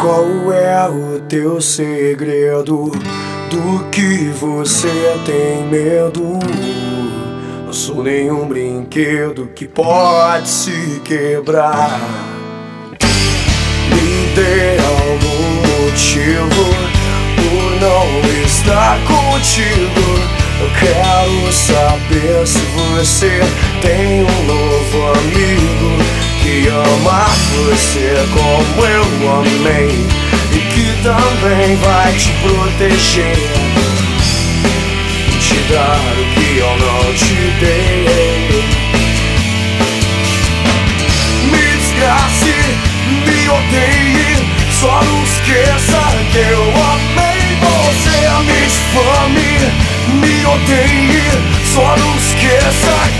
Qual é o teu segredo? Do que você tem medo? Não sou nenhum brinquedo que pode se quebrar. Me dê algum motivo por não estar contigo. Eu quero saber se você tem você como eu amei e que também vai te proteger, te dar o que eu não te dei. Me desgrace, me odeie, só não esqueça que eu amei você. Me difame, me odeie, só não esqueça que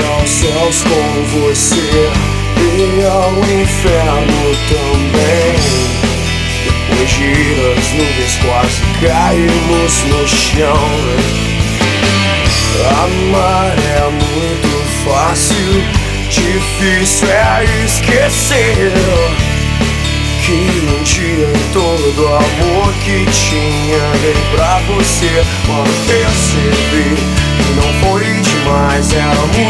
aos céus com você e ao inferno também. Depois de as nuvens quase caímos no chão. Amar é muito fácil, difícil é esquecer. Que um dia todo o amor que tinha dei pra você, quando percebi que não foi mas era muito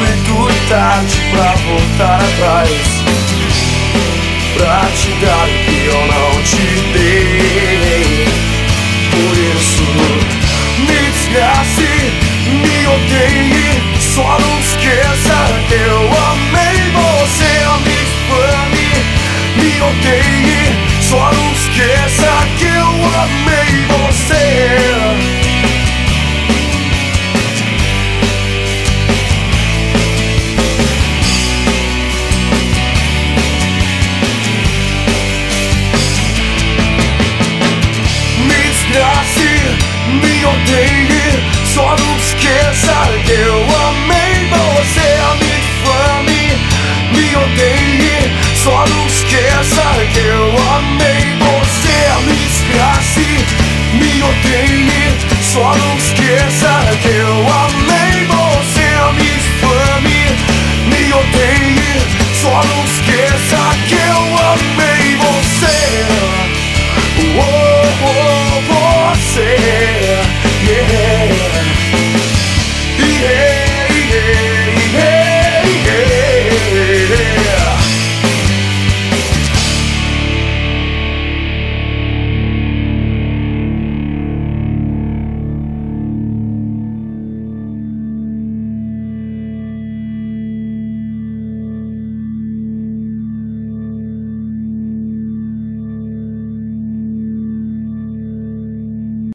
voltar atrás. Pra te dar o que eu não te dei. Por isso me desgrace, me odeie Só não esqueça que eu amei você Me fame, me odeie Scarce I kill one